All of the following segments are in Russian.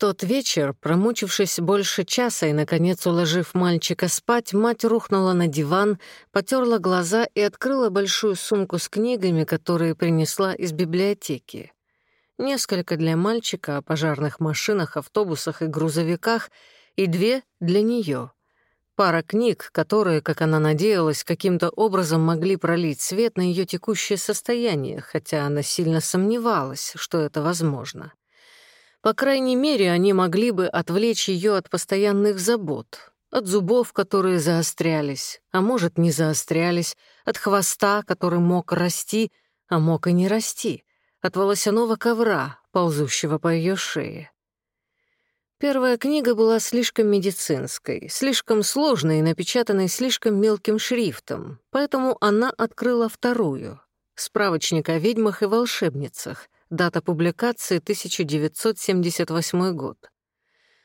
тот вечер, промучившись больше часа и, наконец, уложив мальчика спать, мать рухнула на диван, потерла глаза и открыла большую сумку с книгами, которые принесла из библиотеки. Несколько для мальчика о пожарных машинах, автобусах и грузовиках, и две для нее. Пара книг, которые, как она надеялась, каким-то образом могли пролить свет на ее текущее состояние, хотя она сильно сомневалась, что это возможно. По крайней мере, они могли бы отвлечь ее от постоянных забот, от зубов, которые заострялись, а может, не заострялись, от хвоста, который мог расти, а мог и не расти, от волосяного ковра, ползущего по ее шее. Первая книга была слишком медицинской, слишком сложной и напечатанной слишком мелким шрифтом, поэтому она открыла вторую — справочник о ведьмах и волшебницах, дата публикации 1978 год,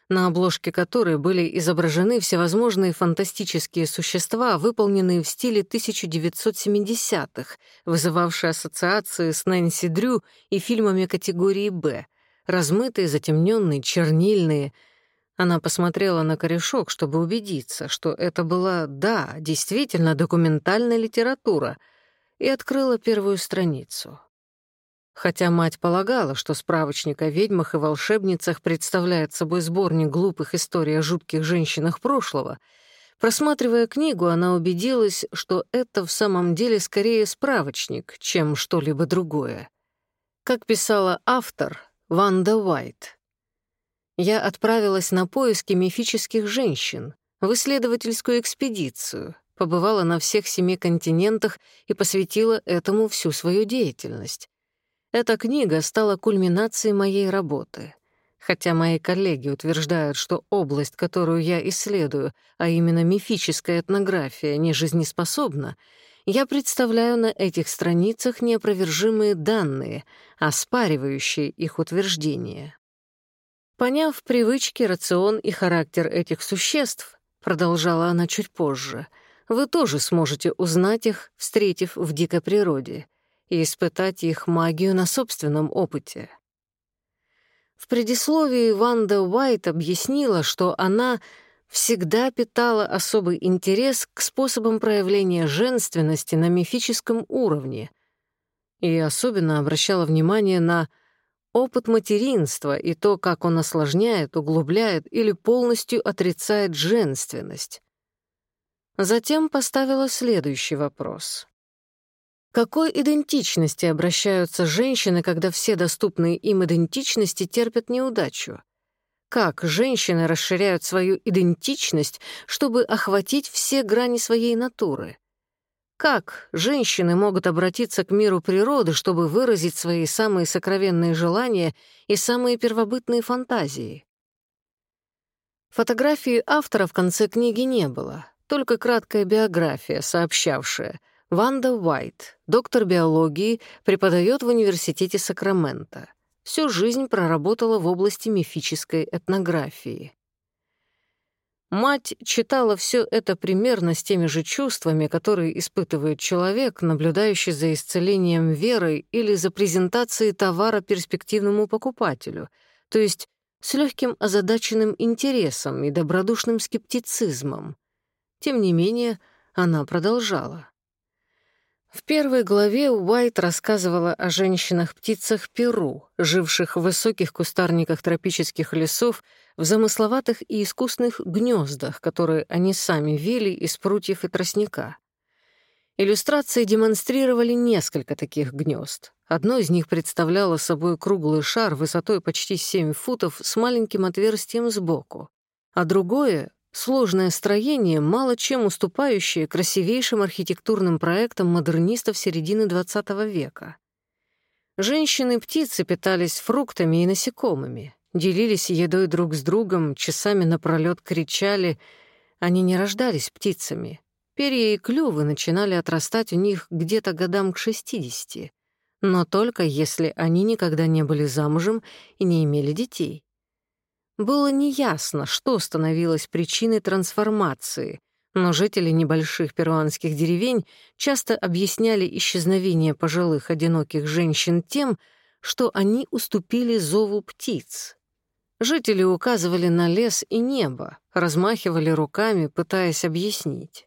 на обложке которой были изображены всевозможные фантастические существа, выполненные в стиле 1970-х, вызывавшие ассоциации с Нэнси Дрю и фильмами категории «Б», размытые, затемненные, чернильные. Она посмотрела на корешок, чтобы убедиться, что это была, да, действительно документальная литература, и открыла первую страницу. Хотя мать полагала, что справочник о ведьмах и волшебницах представляет собой сборник глупых историй о жутких женщинах прошлого, просматривая книгу, она убедилась, что это в самом деле скорее справочник, чем что-либо другое. Как писала автор Ванда Уайт, «Я отправилась на поиски мифических женщин, в исследовательскую экспедицию, побывала на всех семи континентах и посвятила этому всю свою деятельность. Эта книга стала кульминацией моей работы. Хотя мои коллеги утверждают, что область, которую я исследую, а именно мифическая этнография, не жизнеспособна, я представляю на этих страницах неопровержимые данные, оспаривающие их утверждения. Поняв привычки, рацион и характер этих существ, продолжала она чуть позже, вы тоже сможете узнать их, встретив в дикой природе и испытать их магию на собственном опыте. В предисловии Ванда Уайт объяснила, что она всегда питала особый интерес к способам проявления женственности на мифическом уровне и особенно обращала внимание на опыт материнства и то, как он осложняет, углубляет или полностью отрицает женственность. Затем поставила следующий вопрос какой идентичности обращаются женщины, когда все доступные им идентичности терпят неудачу? Как женщины расширяют свою идентичность, чтобы охватить все грани своей натуры? Как женщины могут обратиться к миру природы, чтобы выразить свои самые сокровенные желания и самые первобытные фантазии? Фотографии автора в конце книги не было, только краткая биография, сообщавшая — Ванда Уайт, доктор биологии, преподает в Университете Сакрамента. Всю жизнь проработала в области мифической этнографии. Мать читала все это примерно с теми же чувствами, которые испытывает человек, наблюдающий за исцелением верой или за презентацией товара перспективному покупателю, то есть с легким озадаченным интересом и добродушным скептицизмом. Тем не менее, она продолжала. В первой главе Уайт рассказывала о женщинах-птицах Перу, живших в высоких кустарниках тропических лесов, в замысловатых и искусных гнездах, которые они сами вели из прутьев и тростника. Иллюстрации демонстрировали несколько таких гнезд. Одно из них представляло собой круглый шар высотой почти 7 футов с маленьким отверстием сбоку, а другое Сложное строение, мало чем уступающее красивейшим архитектурным проектам модернистов середины XX века. Женщины-птицы питались фруктами и насекомыми, делились едой друг с другом, часами напролёт кричали. Они не рождались птицами. Перья и клювы начинали отрастать у них где-то годам к 60, но только если они никогда не были замужем и не имели детей. Было неясно, что становилось причиной трансформации, но жители небольших перуанских деревень часто объясняли исчезновение пожилых одиноких женщин тем, что они уступили зову птиц. Жители указывали на лес и небо, размахивали руками, пытаясь объяснить.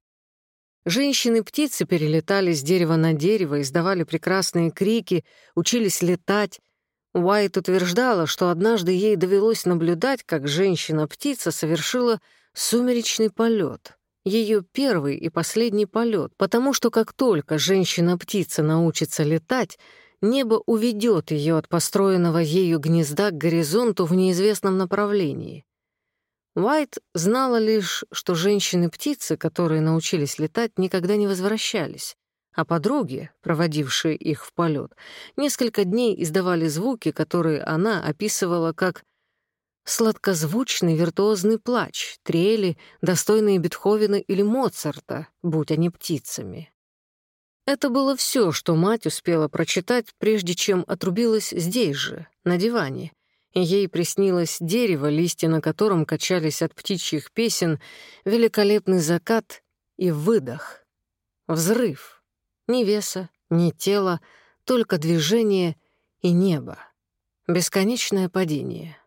Женщины-птицы перелетали с дерева на дерево, издавали прекрасные крики, учились летать. Уайт утверждала, что однажды ей довелось наблюдать, как женщина-птица совершила сумеречный полет, ее первый и последний полет, потому что как только женщина-птица научится летать, небо уведет ее от построенного ею гнезда к горизонту в неизвестном направлении. Уайт знала лишь, что женщины-птицы, которые научились летать, никогда не возвращались, а подруги, проводившие их в полет, несколько дней издавали звуки, которые она описывала как сладкозвучный виртуозный плач, трели, достойные Бетховена или Моцарта, будь они птицами. Это было все, что мать успела прочитать, прежде чем отрубилась здесь же, на диване. ей приснилось дерево, листья на котором качались от птичьих песен, великолепный закат и выдох. Взрыв. Ни веса, ни тела, только движение и небо. Бесконечное падение.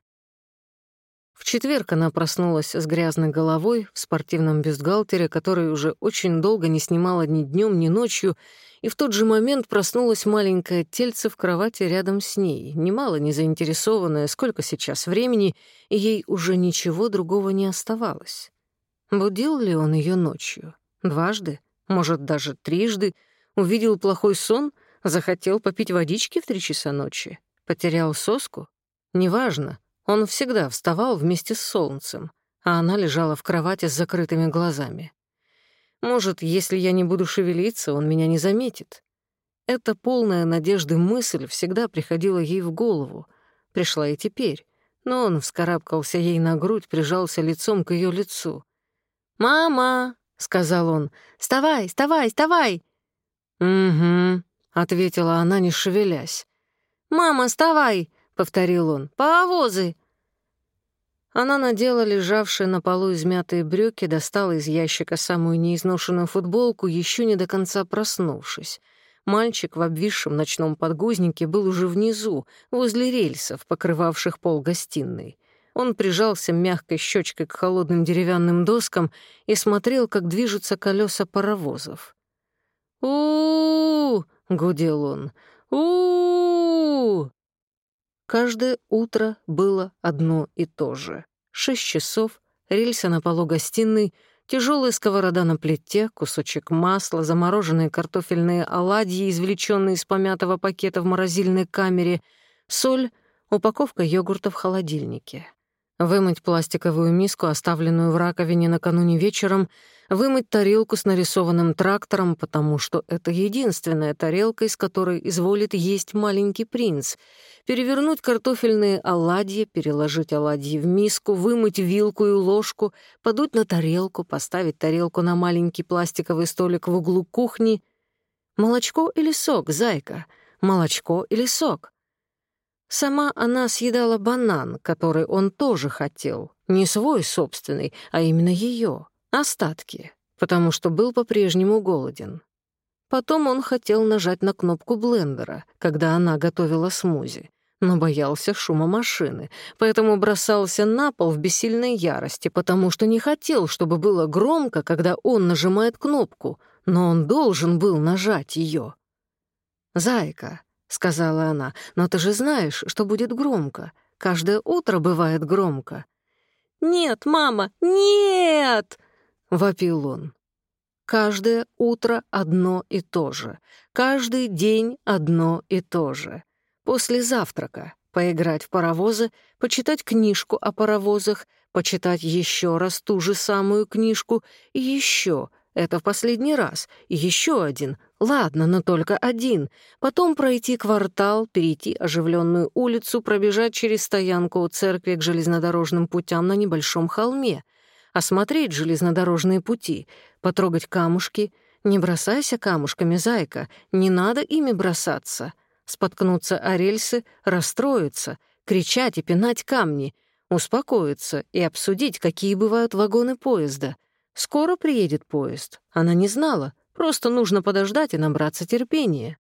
В четверг она проснулась с грязной головой в спортивном бюстгальтере, который уже очень долго не снимала ни днем, ни ночью, и в тот же момент проснулась маленькое тельце в кровати рядом с ней, немало не заинтересованная, сколько сейчас времени, и ей уже ничего другого не оставалось. Будил ли он ее ночью? Дважды? Может, даже трижды? Увидел плохой сон? Захотел попить водички в три часа ночи? Потерял соску? Неважно. Он всегда вставал вместе с солнцем, а она лежала в кровати с закрытыми глазами. Может, если я не буду шевелиться, он меня не заметит. Эта полная надежды мысль всегда приходила ей в голову. Пришла и теперь. Но он вскарабкался ей на грудь, прижался лицом к ее лицу. «Мама!» — сказал он. «Вставай, вставай, вставай!» «Угу», — ответила она, не шевелясь. «Мама, вставай!» — повторил он. «Паровозы!» Она надела лежавшие на полу измятые брюки, достала из ящика самую неизношенную футболку, еще не до конца проснувшись. Мальчик в обвисшем ночном подгузнике был уже внизу, возле рельсов, покрывавших пол гостиной. Он прижался мягкой щечкой к холодным деревянным доскам и смотрел, как движутся колеса паровозов. У гудел он. у Каждое утро было одно и то же. Шесть часов, рельсы на полу гостиной, тяжелая сковорода на плите, кусочек масла, замороженные картофельные оладьи, извлеченные из помятого пакета в морозильной камере, соль, упаковка йогурта в холодильнике. Вымыть пластиковую миску, оставленную в раковине накануне вечером, вымыть тарелку с нарисованным трактором, потому что это единственная тарелка, из которой изволит есть маленький принц, перевернуть картофельные оладьи, переложить оладьи в миску, вымыть вилку и ложку, подуть на тарелку, поставить тарелку на маленький пластиковый столик в углу кухни. Молочко или сок, зайка? Молочко или сок? Сама она съедала банан, который он тоже хотел. Не свой собственный, а именно ее. Остатки. Потому что был по-прежнему голоден. Потом он хотел нажать на кнопку блендера, когда она готовила смузи, но боялся шума машины, поэтому бросался на пол в бессильной ярости, потому что не хотел, чтобы было громко, когда он нажимает кнопку, но он должен был нажать ее. «Зайка», — сказала она, — «но ты же знаешь, что будет громко. Каждое утро бывает громко». «Нет, мама, нет!» — вопил он. Каждое утро одно и то же. Каждый день одно и то же. После завтрака поиграть в паровозы, почитать книжку о паровозах, почитать еще раз ту же самую книжку и еще — это в последний раз. Еще один. Ладно, но только один. Потом пройти квартал, перейти оживленную улицу, пробежать через стоянку у церкви к железнодорожным путям на небольшом холме. Осмотреть железнодорожные пути, потрогать камушки. Не бросайся камушками, зайка, не надо ими бросаться. Споткнуться о рельсы, расстроиться, кричать и пинать камни, успокоиться и обсудить, какие бывают вагоны поезда — Скоро приедет поезд. Она не знала, просто нужно подождать и набраться терпения.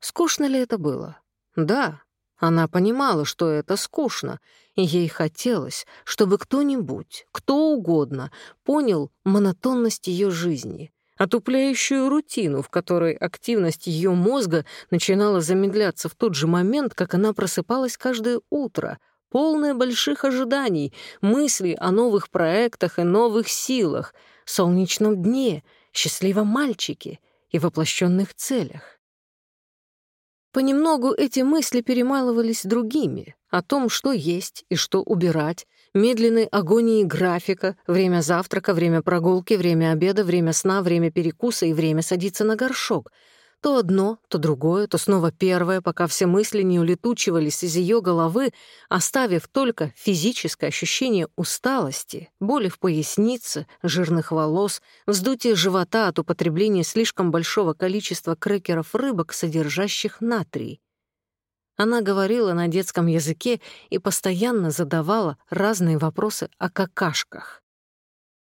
Скучно ли это было? Да. Она понимала, что это скучно, и ей хотелось, чтобы кто-нибудь, кто угодно, понял монотонность ее жизни, отупляющую рутину, в которой активность ее мозга начинала замедляться в тот же момент, как она просыпалась каждое утро, полная больших ожиданий, мыслей о новых проектах и новых силах, солнечном дне, счастливом мальчике и воплощенных целях. Понемногу эти мысли перемалывались другими, о том, что есть и что убирать, медленной агонии графика, время завтрака, время прогулки, время обеда, время сна, время перекуса и время садиться на горшок — то одно, то другое, то снова первое, пока все мысли не улетучивались из ее головы, оставив только физическое ощущение усталости, боли в пояснице, жирных волос, вздутие живота от употребления слишком большого количества крекеров-рыбок, содержащих натрий. Она говорила на детском языке и постоянно задавала разные вопросы о какашках.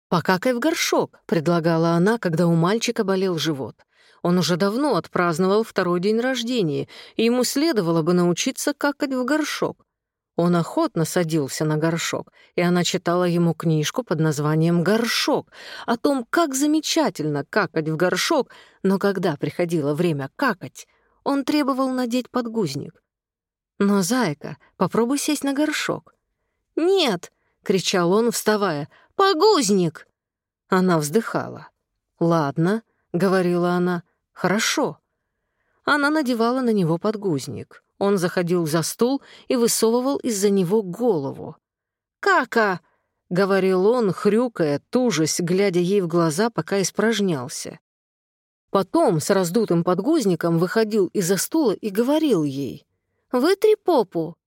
«Покакай в горшок», — предлагала она, когда у мальчика болел живот. Он уже давно отпраздновал второй день рождения, и ему следовало бы научиться какать в горшок. Он охотно садился на горшок, и она читала ему книжку под названием «Горшок» о том, как замечательно какать в горшок, но когда приходило время какать, он требовал надеть подгузник. «Но, зайка, попробуй сесть на горшок». «Нет!» — кричал он, вставая. «Погузник!» Она вздыхала. «Ладно», — говорила она, «Хорошо». Она надевала на него подгузник. Он заходил за стол и высовывал из-за него голову. «Кака!» — говорил он, хрюкая, тужась, глядя ей в глаза, пока испражнялся. Потом с раздутым подгузником выходил из-за стула и говорил ей «Вытри попу».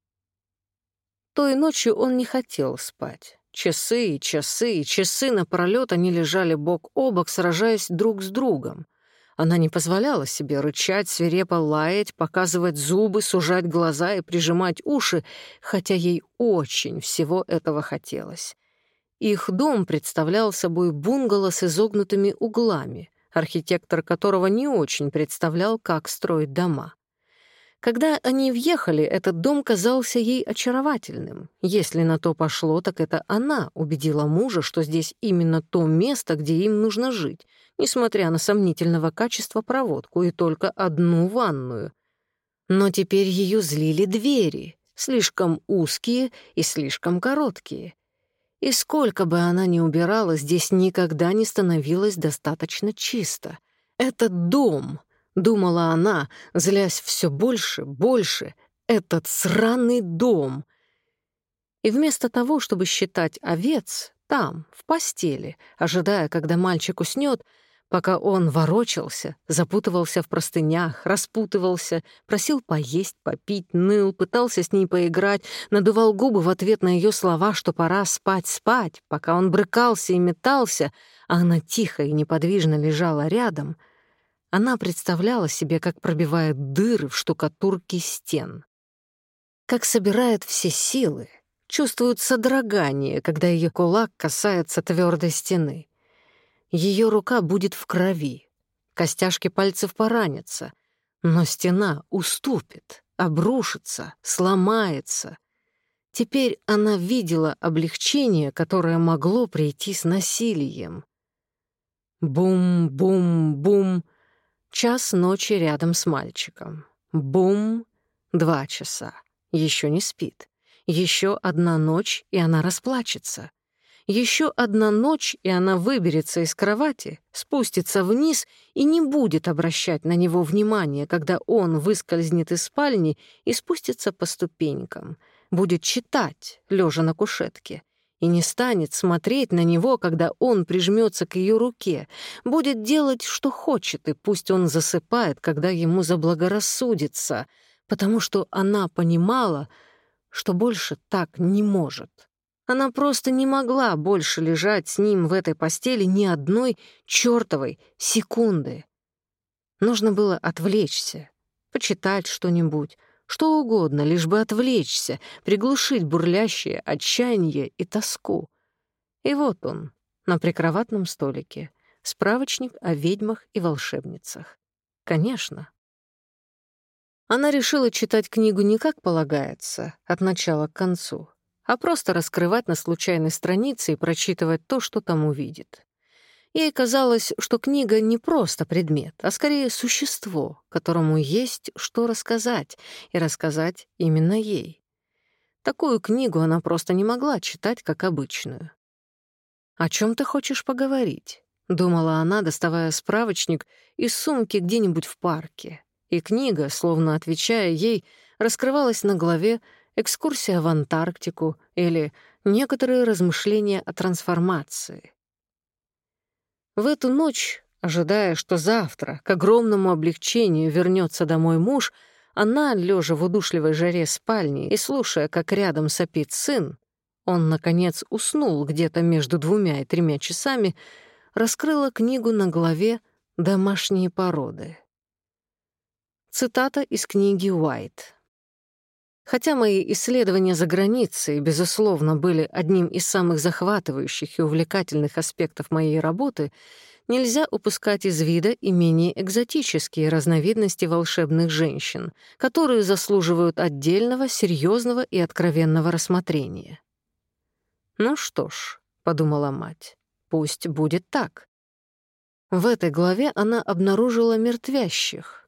Той ночью он не хотел спать. Часы и часы и часы напролёт они лежали бок о бок, сражаясь друг с другом. Она не позволяла себе рычать, свирепо лаять, показывать зубы, сужать глаза и прижимать уши, хотя ей очень всего этого хотелось. Их дом представлял собой бунгало с изогнутыми углами, архитектор которого не очень представлял, как строить дома. Когда они въехали, этот дом казался ей очаровательным. Если на то пошло, так это она убедила мужа, что здесь именно то место, где им нужно жить, несмотря на сомнительного качества проводку и только одну ванную. Но теперь ее злили двери, слишком узкие и слишком короткие. И сколько бы она ни убирала, здесь никогда не становилось достаточно чисто. Этот дом — Думала она, злясь все больше, больше. Этот сраный дом. И вместо того, чтобы считать овец, там, в постели, ожидая, когда мальчик уснет, пока он ворочался, запутывался в простынях, распутывался, просил поесть, попить, ныл, пытался с ней поиграть, надувал губы в ответ на ее слова, что пора спать, спать, пока он брыкался и метался, а она тихо и неподвижно лежала рядом — она представляла себе, как пробивает дыры в штукатурке стен. Как собирает все силы, чувствует содрогание, когда ее кулак касается твердой стены. Ее рука будет в крови, костяшки пальцев поранятся, но стена уступит, обрушится, сломается. Теперь она видела облегчение, которое могло прийти с насилием. Бум-бум-бум Час ночи рядом с мальчиком. Бум! Два часа. Еще не спит. Еще одна ночь, и она расплачется. Еще одна ночь, и она выберется из кровати, спустится вниз и не будет обращать на него внимания, когда он выскользнет из спальни и спустится по ступенькам. Будет читать, лежа на кушетке и не станет смотреть на него, когда он прижмется к ее руке, будет делать, что хочет, и пусть он засыпает, когда ему заблагорассудится, потому что она понимала, что больше так не может. Она просто не могла больше лежать с ним в этой постели ни одной чертовой секунды. Нужно было отвлечься, почитать что-нибудь, что угодно, лишь бы отвлечься, приглушить бурлящее отчаяние и тоску. И вот он, на прикроватном столике, справочник о ведьмах и волшебницах. Конечно. Она решила читать книгу не как полагается, от начала к концу, а просто раскрывать на случайной странице и прочитывать то, что там увидит. Ей казалось, что книга не просто предмет, а скорее существо, которому есть что рассказать, и рассказать именно ей. Такую книгу она просто не могла читать, как обычную. «О чем ты хочешь поговорить?» — думала она, доставая справочник из сумки где-нибудь в парке. И книга, словно отвечая ей, раскрывалась на главе «Экскурсия в Антарктику» или «Некоторые размышления о трансформации». В эту ночь, ожидая, что завтра, к огромному облегчению, вернется домой муж, она, лежа в удушливой жаре спальни и слушая, как рядом сопит сын, он, наконец, уснул где-то между двумя и тремя часами, раскрыла книгу на главе «Домашние породы». Цитата из книги Уайт. Хотя мои исследования за границей, безусловно, были одним из самых захватывающих и увлекательных аспектов моей работы, нельзя упускать из вида и менее экзотические разновидности волшебных женщин, которые заслуживают отдельного, серьезного и откровенного рассмотрения. «Ну что ж», — подумала мать, — «пусть будет так». В этой главе она обнаружила мертвящих,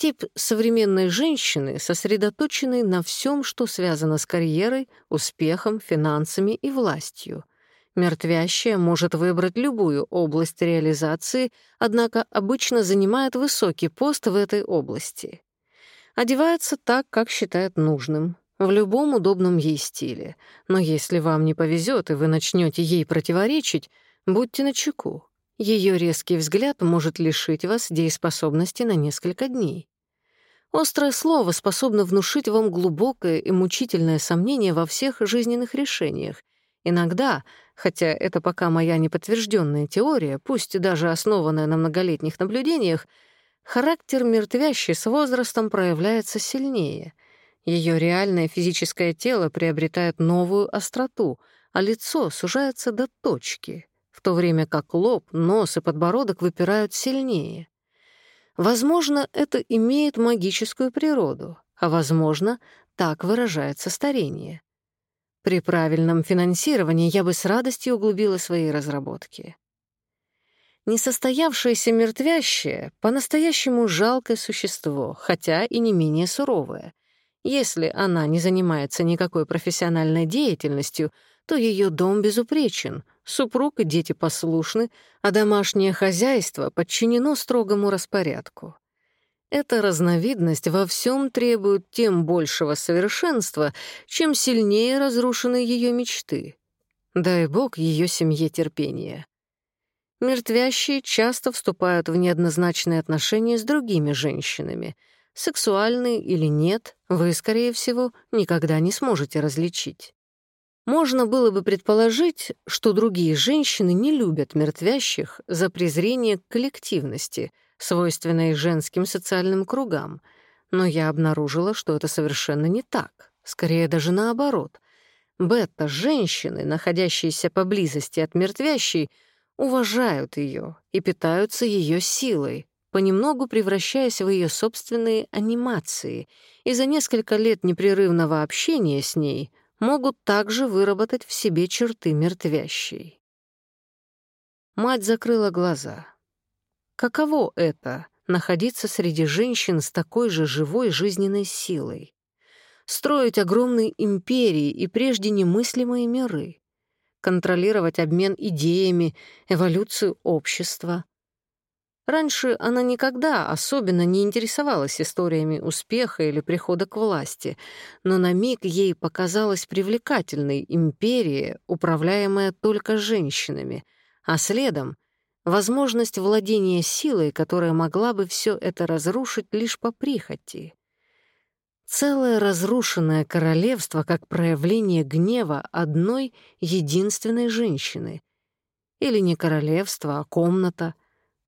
Тип современной женщины, сосредоточенный на всем, что связано с карьерой, успехом, финансами и властью. Мертвящая может выбрать любую область реализации, однако обычно занимает высокий пост в этой области. Одевается так, как считает нужным, в любом удобном ей стиле. Но если вам не повезет и вы начнете ей противоречить, будьте начеку. Ее резкий взгляд может лишить вас дееспособности на несколько дней. Острое слово способно внушить вам глубокое и мучительное сомнение во всех жизненных решениях. Иногда, хотя это пока моя неподтвержденная теория, пусть даже основанная на многолетних наблюдениях, характер мертвящей с возрастом проявляется сильнее. Ее реальное физическое тело приобретает новую остроту, а лицо сужается до точки, в то время как лоб, нос и подбородок выпирают сильнее. Возможно, это имеет магическую природу, а возможно, так выражается старение. При правильном финансировании я бы с радостью углубила свои разработки. Несостоявшееся мертвящее — по-настоящему жалкое существо, хотя и не менее суровое. Если она не занимается никакой профессиональной деятельностью, то ее дом безупречен, Супруг и дети послушны, а домашнее хозяйство подчинено строгому распорядку. Эта разновидность во всем требует тем большего совершенства, чем сильнее разрушены ее мечты. Дай бог ее семье терпения. Мертвящие часто вступают в неоднозначные отношения с другими женщинами. Сексуальные или нет, вы, скорее всего, никогда не сможете различить. Можно было бы предположить, что другие женщины не любят мертвящих за презрение к коллективности, свойственной женским социальным кругам, но я обнаружила, что это совершенно не так, скорее даже наоборот. Бета-женщины, находящиеся поблизости от мертвящей, уважают ее и питаются ее силой, понемногу превращаясь в ее собственные анимации, и за несколько лет непрерывного общения с ней — могут также выработать в себе черты мертвящей. Мать закрыла глаза. Каково это — находиться среди женщин с такой же живой жизненной силой? Строить огромные империи и прежде немыслимые миры? Контролировать обмен идеями, эволюцию общества? Раньше она никогда особенно не интересовалась историями успеха или прихода к власти, но на миг ей показалась привлекательной империя, управляемая только женщинами, а следом — возможность владения силой, которая могла бы все это разрушить лишь по прихоти. Целое разрушенное королевство как проявление гнева одной единственной женщины. Или не королевство, а комната —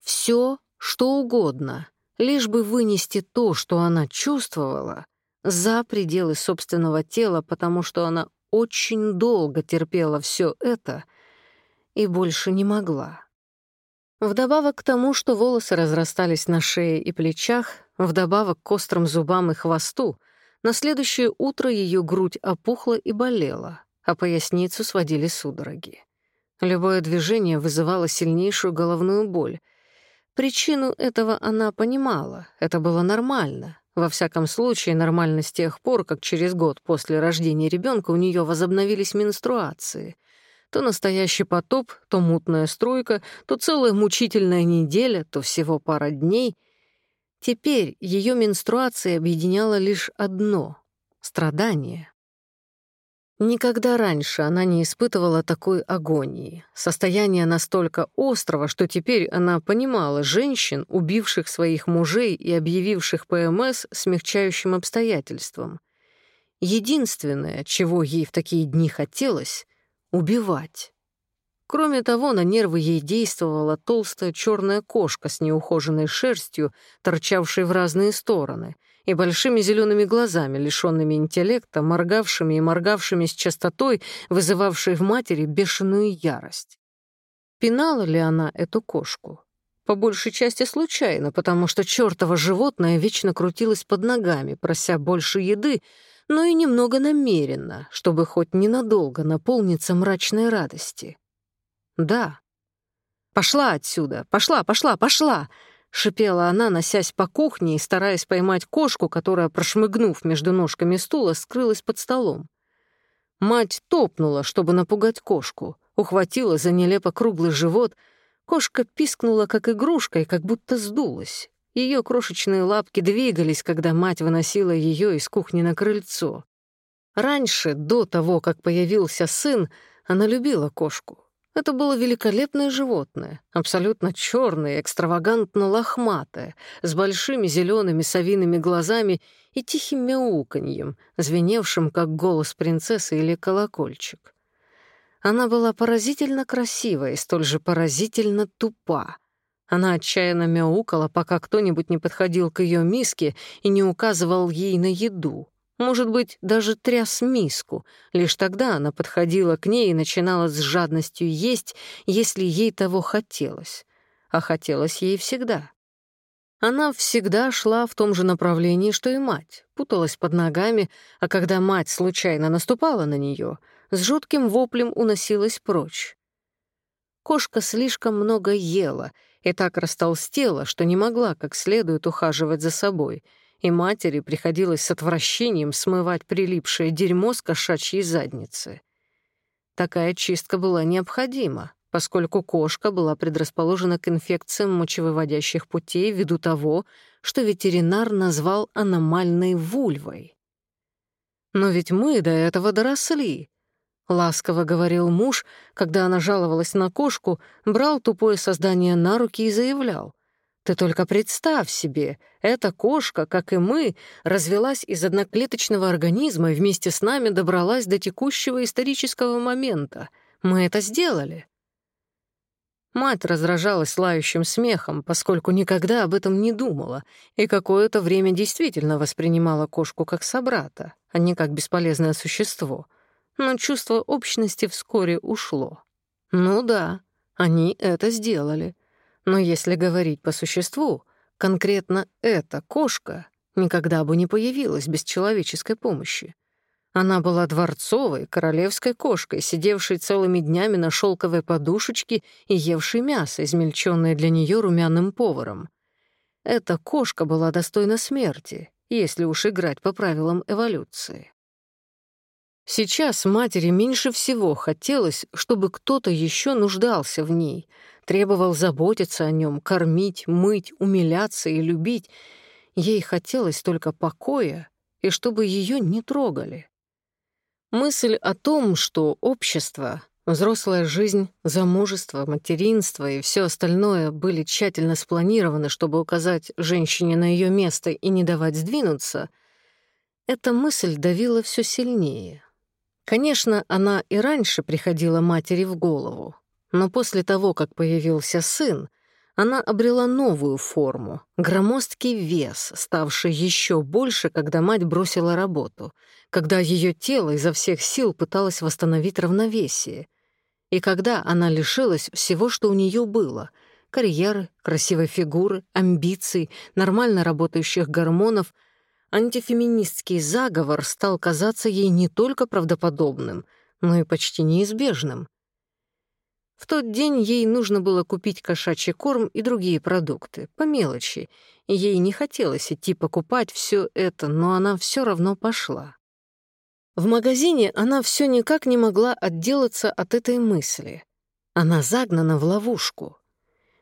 все, что угодно, лишь бы вынести то, что она чувствовала, за пределы собственного тела, потому что она очень долго терпела все это и больше не могла. Вдобавок к тому, что волосы разрастались на шее и плечах, вдобавок к острым зубам и хвосту, на следующее утро ее грудь опухла и болела, а поясницу сводили судороги. Любое движение вызывало сильнейшую головную боль. Причину этого она понимала, это было нормально. Во всяком случае, нормально с тех пор, как через год после рождения ребенка у нее возобновились менструации. То настоящий потоп, то мутная струйка, то целая мучительная неделя, то всего пара дней. Теперь ее менструация объединяла лишь одно — страдание. Никогда раньше она не испытывала такой агонии, состояния настолько острого, что теперь она понимала женщин, убивших своих мужей и объявивших ПМС смягчающим обстоятельством. Единственное, чего ей в такие дни хотелось — убивать. Кроме того, на нервы ей действовала толстая черная кошка с неухоженной шерстью, торчавшей в разные стороны — и большими зелеными глазами, лишенными интеллекта, моргавшими и моргавшими с частотой, вызывавшей в матери бешеную ярость. Пинала ли она эту кошку? По большей части случайно, потому что чертово животное вечно крутилось под ногами, прося больше еды, но и немного намеренно, чтобы хоть ненадолго наполниться мрачной радости. Да. «Пошла отсюда! Пошла, пошла, пошла!» Шипела она, носясь по кухне и стараясь поймать кошку, которая, прошмыгнув между ножками стула, скрылась под столом. Мать топнула, чтобы напугать кошку, ухватила за нелепо круглый живот. Кошка пискнула, как игрушка, и как будто сдулась. Ее крошечные лапки двигались, когда мать выносила ее из кухни на крыльцо. Раньше, до того, как появился сын, она любила кошку. Это было великолепное животное, абсолютно черное, экстравагантно лохматое, с большими зелеными совиными глазами и тихим мяуканьем, звеневшим, как голос принцессы или колокольчик. Она была поразительно красива и столь же поразительно тупа. Она отчаянно мяукала, пока кто-нибудь не подходил к ее миске и не указывал ей на еду. Может быть, даже тряс миску. Лишь тогда она подходила к ней и начинала с жадностью есть, если ей того хотелось. А хотелось ей всегда. Она всегда шла в том же направлении, что и мать, путалась под ногами, а когда мать случайно наступала на нее, с жутким воплем уносилась прочь. Кошка слишком много ела и так растолстела, что не могла как следует ухаживать за собой — и матери приходилось с отвращением смывать прилипшее дерьмо с кошачьей задницы. Такая чистка была необходима, поскольку кошка была предрасположена к инфекциям мочевыводящих путей ввиду того, что ветеринар назвал аномальной вульвой. «Но ведь мы до этого доросли», — ласково говорил муж, когда она жаловалась на кошку, брал тупое создание на руки и заявлял — ты только представь себе, эта кошка, как и мы, развелась из одноклеточного организма и вместе с нами добралась до текущего исторического момента. Мы это сделали. Мать разражалась лающим смехом, поскольку никогда об этом не думала, и какое-то время действительно воспринимала кошку как собрата, а не как бесполезное существо. Но чувство общности вскоре ушло. Ну да, они это сделали — но если говорить по существу, конкретно эта кошка никогда бы не появилась без человеческой помощи. Она была дворцовой, королевской кошкой, сидевшей целыми днями на шелковой подушечке и евшей мясо, измельченное для нее румяным поваром. Эта кошка была достойна смерти, если уж играть по правилам эволюции. Сейчас матери меньше всего хотелось, чтобы кто-то еще нуждался в ней — требовал заботиться о нем, кормить, мыть, умиляться и любить. Ей хотелось только покоя и чтобы ее не трогали. Мысль о том, что общество, взрослая жизнь, замужество, материнство и все остальное были тщательно спланированы, чтобы указать женщине на ее место и не давать сдвинуться, эта мысль давила все сильнее. Конечно, она и раньше приходила матери в голову, но после того, как появился сын, она обрела новую форму, громоздкий вес, ставший еще больше, когда мать бросила работу, когда ее тело изо всех сил пыталось восстановить равновесие, и когда она лишилась всего, что у нее было — карьеры, красивой фигуры, амбиций, нормально работающих гормонов, антифеминистский заговор стал казаться ей не только правдоподобным, но и почти неизбежным. В тот день ей нужно было купить кошачий корм и другие продукты, по мелочи, ей не хотелось идти покупать все это, но она все равно пошла. В магазине она все никак не могла отделаться от этой мысли. Она загнана в ловушку.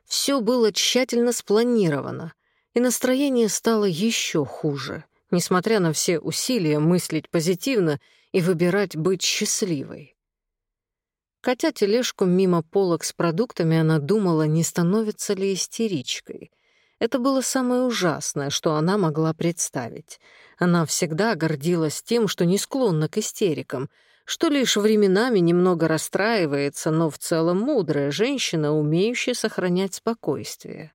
Все было тщательно спланировано, и настроение стало еще хуже, несмотря на все усилия мыслить позитивно и выбирать быть счастливой. Катя тележку мимо полок с продуктами, она думала, не становится ли истеричкой. Это было самое ужасное, что она могла представить. Она всегда гордилась тем, что не склонна к истерикам, что лишь временами немного расстраивается, но в целом мудрая женщина, умеющая сохранять спокойствие.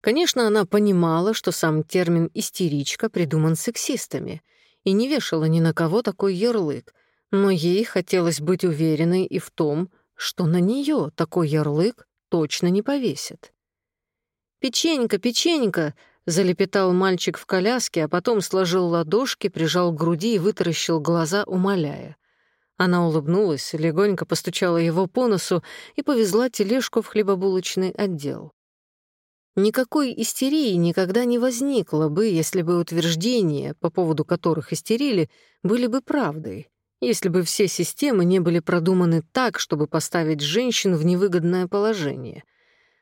Конечно, она понимала, что сам термин «истеричка» придуман сексистами, и не вешала ни на кого такой ярлык, но ей хотелось быть уверенной и в том, что на нее такой ярлык точно не повесит. «Печенька, печенька!» — залепетал мальчик в коляске, а потом сложил ладошки, прижал к груди и вытаращил глаза, умоляя. Она улыбнулась, легонько постучала его по носу и повезла тележку в хлебобулочный отдел. Никакой истерии никогда не возникло бы, если бы утверждения, по поводу которых истерили, были бы правдой если бы все системы не были продуманы так, чтобы поставить женщин в невыгодное положение.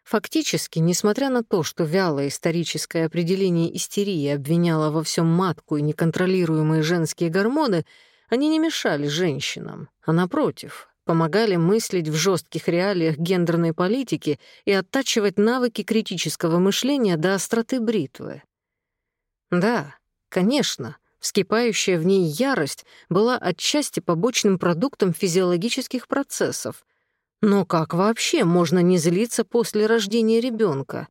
Фактически, несмотря на то, что вялое историческое определение истерии обвиняло во всем матку и неконтролируемые женские гормоны, они не мешали женщинам, а напротив, помогали мыслить в жестких реалиях гендерной политики и оттачивать навыки критического мышления до остроты бритвы. Да, конечно, Вскипающая в ней ярость была отчасти побочным продуктом физиологических процессов. Но как вообще можно не злиться после рождения ребенка?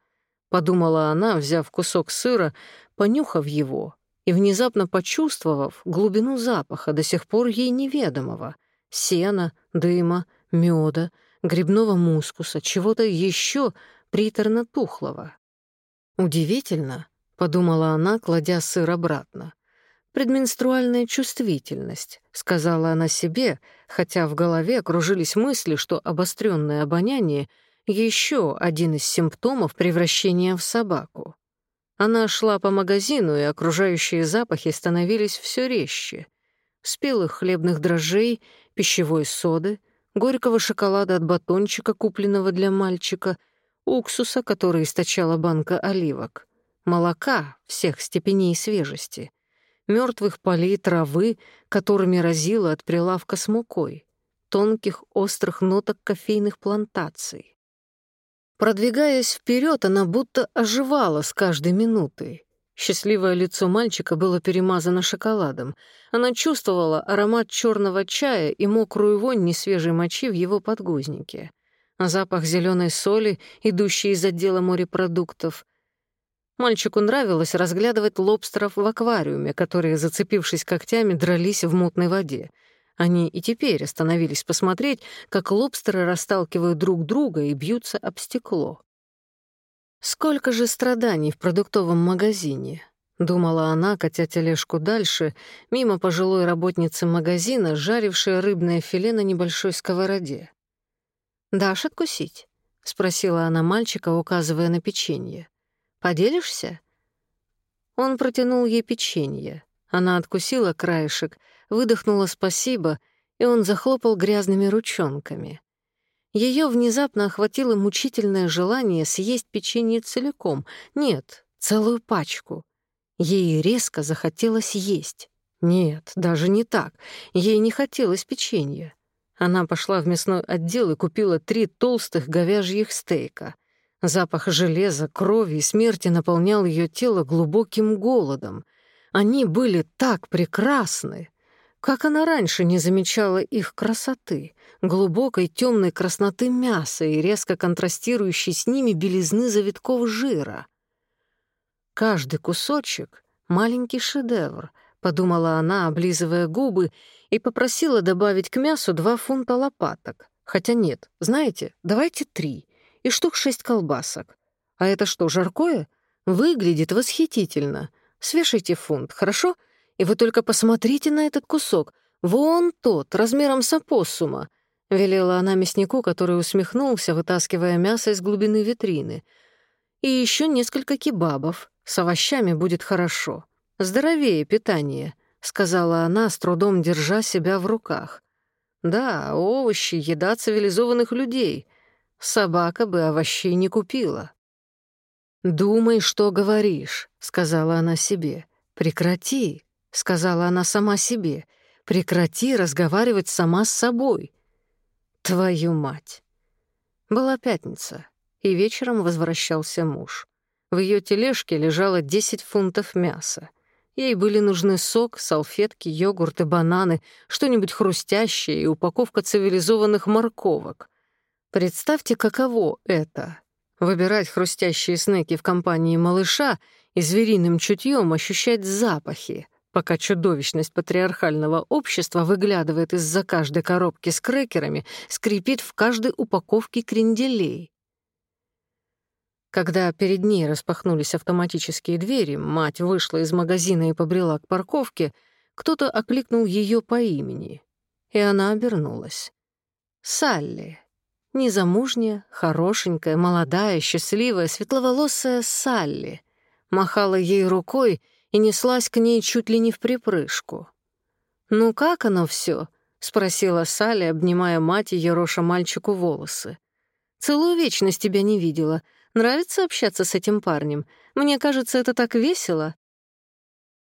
Подумала она, взяв кусок сыра, понюхав его и внезапно почувствовав глубину запаха, до сих пор ей неведомого — сена, дыма, меда, грибного мускуса, чего-то еще приторно-тухлого. «Удивительно», — подумала она, кладя сыр обратно предменструальная чувствительность», — сказала она себе, хотя в голове окружились мысли, что обостренное обоняние — еще один из симптомов превращения в собаку. Она шла по магазину, и окружающие запахи становились все резче. Спелых хлебных дрожжей, пищевой соды, горького шоколада от батончика, купленного для мальчика, уксуса, который источала банка оливок, молока всех степеней свежести — мертвых полей травы, которыми разило от прилавка с мукой, тонких острых ноток кофейных плантаций. Продвигаясь вперед, она будто оживала с каждой минутой. Счастливое лицо мальчика было перемазано шоколадом. Она чувствовала аромат черного чая и мокрую вонь несвежей мочи в его подгузнике. Запах зеленой соли, идущий из отдела морепродуктов, Мальчику нравилось разглядывать лобстеров в аквариуме, которые, зацепившись когтями, дрались в мутной воде. Они и теперь остановились посмотреть, как лобстеры расталкивают друг друга и бьются об стекло. «Сколько же страданий в продуктовом магазине!» — думала она, катя тележку дальше, мимо пожилой работницы магазина, жарившей рыбное филе на небольшой сковороде. «Дашь откусить?» — спросила она мальчика, указывая на печенье. Поделишься?» Он протянул ей печенье. Она откусила краешек, выдохнула «спасибо», и он захлопал грязными ручонками. Ее внезапно охватило мучительное желание съесть печенье целиком. Нет, целую пачку. Ей резко захотелось есть. Нет, даже не так. Ей не хотелось печенья. Она пошла в мясной отдел и купила три толстых говяжьих стейка — Запах железа, крови и смерти наполнял ее тело глубоким голодом. Они были так прекрасны. Как она раньше не замечала их красоты, глубокой темной красноты мяса и резко контрастирующей с ними белизны завитков жира. Каждый кусочек — маленький шедевр, подумала она, облизывая губы, и попросила добавить к мясу два фунта лопаток. Хотя нет, знаете, давайте три — и штук шесть колбасок. А это что, жаркое? Выглядит восхитительно. Свешайте фунт, хорошо? И вы только посмотрите на этот кусок. Вон тот, размером с опоссума. Велела она мяснику, который усмехнулся, вытаскивая мясо из глубины витрины. И еще несколько кебабов. С овощами будет хорошо. Здоровее питание, сказала она, с трудом держа себя в руках. Да, овощи — еда цивилизованных людей. Собака бы овощей не купила. «Думай, что говоришь», — сказала она себе. «Прекрати», — сказала она сама себе. «Прекрати разговаривать сама с собой». Твою мать. Была пятница, и вечером возвращался муж. В ее тележке лежало 10 фунтов мяса. Ей были нужны сок, салфетки, йогурт и бананы, что-нибудь хрустящее и упаковка цивилизованных морковок. Представьте, каково это Выбирать хрустящие снеки в компании малыша и звериным чутьем ощущать запахи, пока чудовищность патриархального общества выглядывает из-за каждой коробки с крекерами, скрипит в каждой упаковке кренделей. Когда перед ней распахнулись автоматические двери, мать вышла из магазина и побрела к парковке, кто-то окликнул ее по имени, и она обернулась. «Салли», Незамужняя, хорошенькая, молодая, счастливая, светловолосая Салли. Махала ей рукой и неслась к ней чуть ли не в припрыжку. «Ну как оно все? спросила Салли, обнимая мать и ероша мальчику волосы. «Целую вечность тебя не видела. Нравится общаться с этим парнем? Мне кажется, это так весело».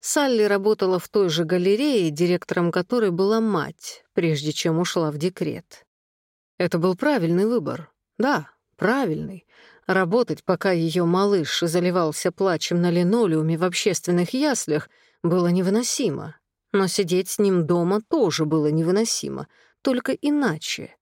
Салли работала в той же галерее, директором которой была мать, прежде чем ушла в декрет. Это был правильный выбор. Да, правильный. Работать, пока ее малыш заливался плачем на линолеуме в общественных яслях, было невыносимо. Но сидеть с ним дома тоже было невыносимо, только иначе.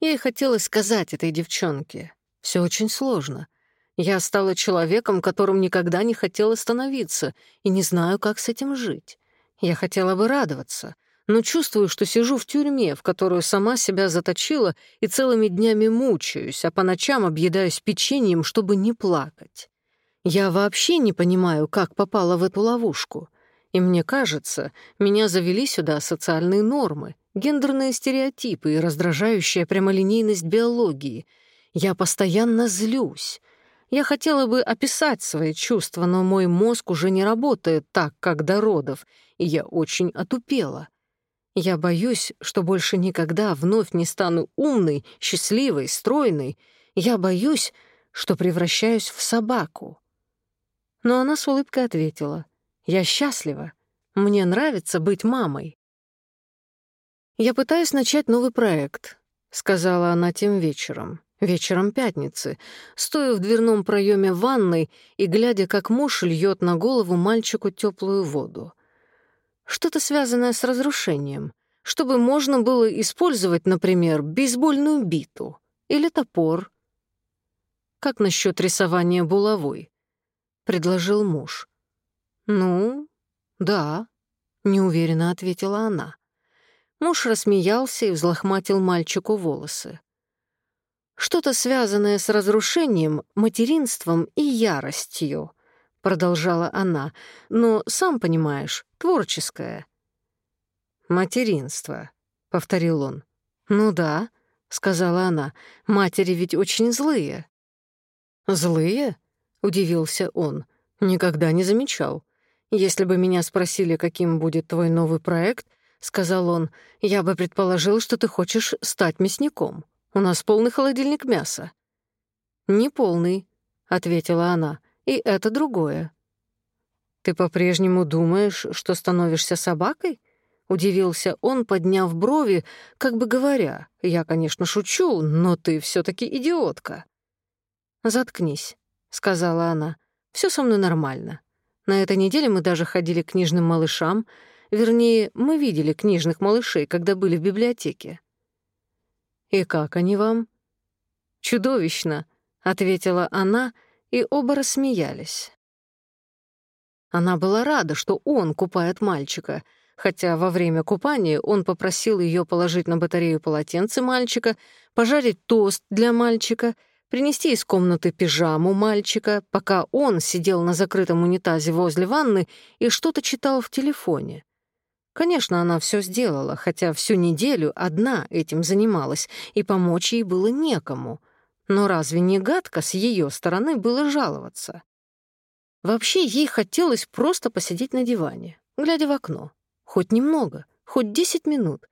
Ей хотелось сказать этой девчонке. Все очень сложно. Я стала человеком, которым никогда не хотела становиться, и не знаю, как с этим жить. Я хотела бы радоваться — но чувствую, что сижу в тюрьме, в которую сама себя заточила, и целыми днями мучаюсь, а по ночам объедаюсь печеньем, чтобы не плакать. Я вообще не понимаю, как попала в эту ловушку. И мне кажется, меня завели сюда социальные нормы, гендерные стереотипы и раздражающая прямолинейность биологии. Я постоянно злюсь. Я хотела бы описать свои чувства, но мой мозг уже не работает так, как до родов, и я очень отупела. Я боюсь, что больше никогда вновь не стану умной, счастливой, стройной. Я боюсь, что превращаюсь в собаку. Но она с улыбкой ответила. «Я счастлива. Мне нравится быть мамой». «Я пытаюсь начать новый проект», — сказала она тем вечером, вечером пятницы, стоя в дверном проеме ванной и глядя, как муж льет на голову мальчику теплую воду. Что-то связанное с разрушением, чтобы можно было использовать, например, бейсбольную биту или топор. «Как насчет рисования булавой?» — предложил муж. «Ну, да», — неуверенно ответила она. Муж рассмеялся и взлохматил мальчику волосы. «Что-то связанное с разрушением, материнством и яростью», — продолжала она, — «но, сам понимаешь, творческое». «Материнство», — повторил он. «Ну да», — сказала она, — «матери ведь очень злые». «Злые?» — удивился он. «Никогда не замечал. Если бы меня спросили, каким будет твой новый проект, — сказал он, — я бы предположил, что ты хочешь стать мясником. У нас полный холодильник мяса». «Не полный», — ответила она и это другое. «Ты по-прежнему думаешь, что становишься собакой?» Удивился он, подняв брови, как бы говоря, «Я, конечно, шучу, но ты все таки идиотка». «Заткнись», — сказала она, Все со мной нормально. На этой неделе мы даже ходили к книжным малышам, вернее, мы видели книжных малышей, когда были в библиотеке». «И как они вам?» «Чудовищно», — ответила она, — и оба рассмеялись. Она была рада, что он купает мальчика, хотя во время купания он попросил ее положить на батарею полотенце мальчика, пожарить тост для мальчика, принести из комнаты пижаму мальчика, пока он сидел на закрытом унитазе возле ванны и что-то читал в телефоне. Конечно, она все сделала, хотя всю неделю одна этим занималась, и помочь ей было некому. Но разве не гадко с ее стороны было жаловаться? Вообще ей хотелось просто посидеть на диване, глядя в окно. Хоть немного, хоть десять минут.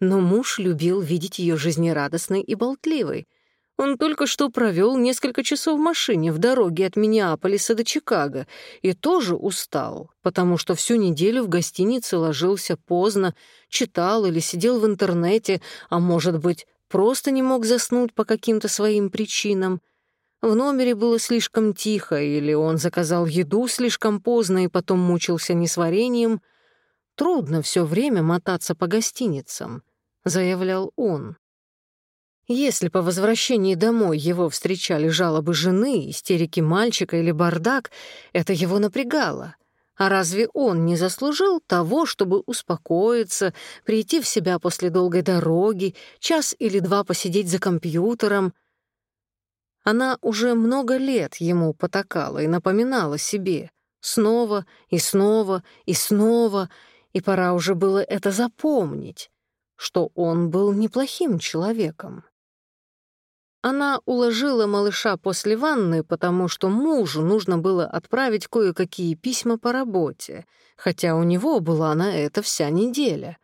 Но муж любил видеть ее жизнерадостной и болтливой — он только что провел несколько часов в машине в дороге от Миннеаполиса до Чикаго и тоже устал, потому что всю неделю в гостинице ложился поздно, читал или сидел в интернете, а может быть, просто не мог заснуть по каким-то своим причинам. В номере было слишком тихо, или он заказал еду слишком поздно и потом мучился несварением. «Трудно все время мотаться по гостиницам», — заявлял он. Если по возвращении домой его встречали жалобы жены, истерики мальчика или бардак, это его напрягало. А разве он не заслужил того, чтобы успокоиться, прийти в себя после долгой дороги, час или два посидеть за компьютером? Она уже много лет ему потакала и напоминала себе. Снова и снова и снова, и пора уже было это запомнить, что он был неплохим человеком. Она уложила малыша после ванны, потому что мужу нужно было отправить кое-какие письма по работе, хотя у него была на это вся неделя.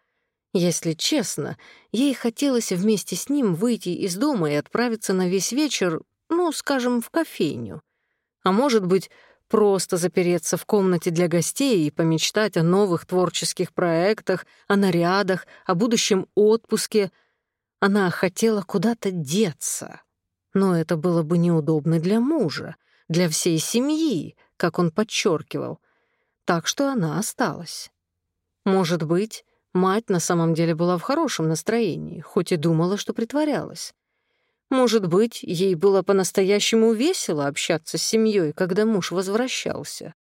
Если честно, ей хотелось вместе с ним выйти из дома и отправиться на весь вечер, ну, скажем, в кофейню. А может быть, просто запереться в комнате для гостей и помечтать о новых творческих проектах, о нарядах, о будущем отпуске. Она хотела куда-то деться. Но это было бы неудобно для мужа, для всей семьи, как он подчеркивал. Так что она осталась. Может быть, мать на самом деле была в хорошем настроении, хоть и думала, что притворялась. Может быть, ей было по-настоящему весело общаться с семьей, когда муж возвращался.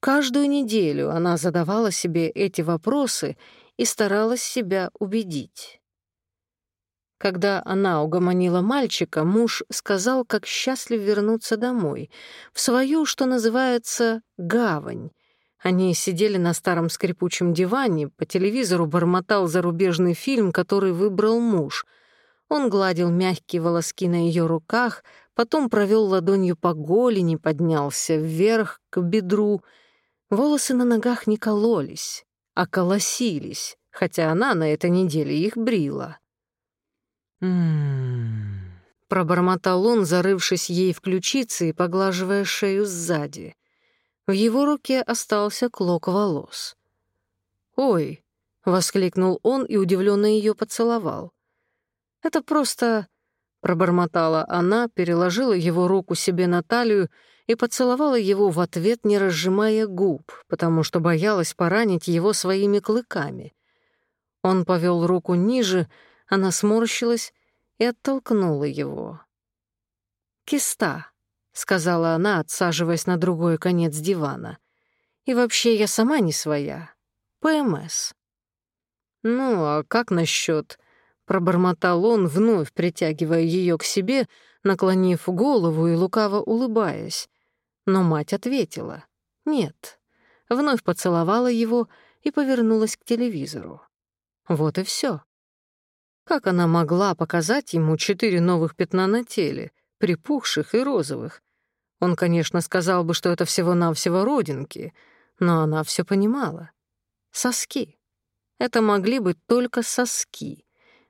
Каждую неделю она задавала себе эти вопросы и старалась себя убедить. Когда она угомонила мальчика, муж сказал, как счастлив вернуться домой, в свою, что называется, гавань. Они сидели на старом скрипучем диване, по телевизору бормотал зарубежный фильм, который выбрал муж. Он гладил мягкие волоски на ее руках, потом провел ладонью по голени, поднялся вверх к бедру. Волосы на ногах не кололись, а колосились, хотя она на этой неделе их брила. Пробормотал он, зарывшись ей в ключицы и поглаживая шею сзади. В его руке остался клок волос. «Ой!» — воскликнул он и удивленно ее поцеловал. «Это просто...» — пробормотала она, переложила его руку себе на талию и поцеловала его в ответ, не разжимая губ, потому что боялась поранить его своими клыками. Он повел руку ниже, она сморщилась и оттолкнула его. «Киста», — сказала она, отсаживаясь на другой конец дивана. «И вообще я сама не своя. ПМС». «Ну, а как насчет? пробормотал он, вновь притягивая ее к себе, наклонив голову и лукаво улыбаясь. Но мать ответила «нет». Вновь поцеловала его и повернулась к телевизору. Вот и все. Как она могла показать ему четыре новых пятна на теле, припухших и розовых? Он, конечно, сказал бы, что это всего-навсего родинки, но она все понимала. Соски. Это могли быть только соски.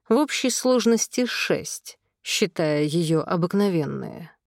В общей сложности шесть, считая ее обыкновенные.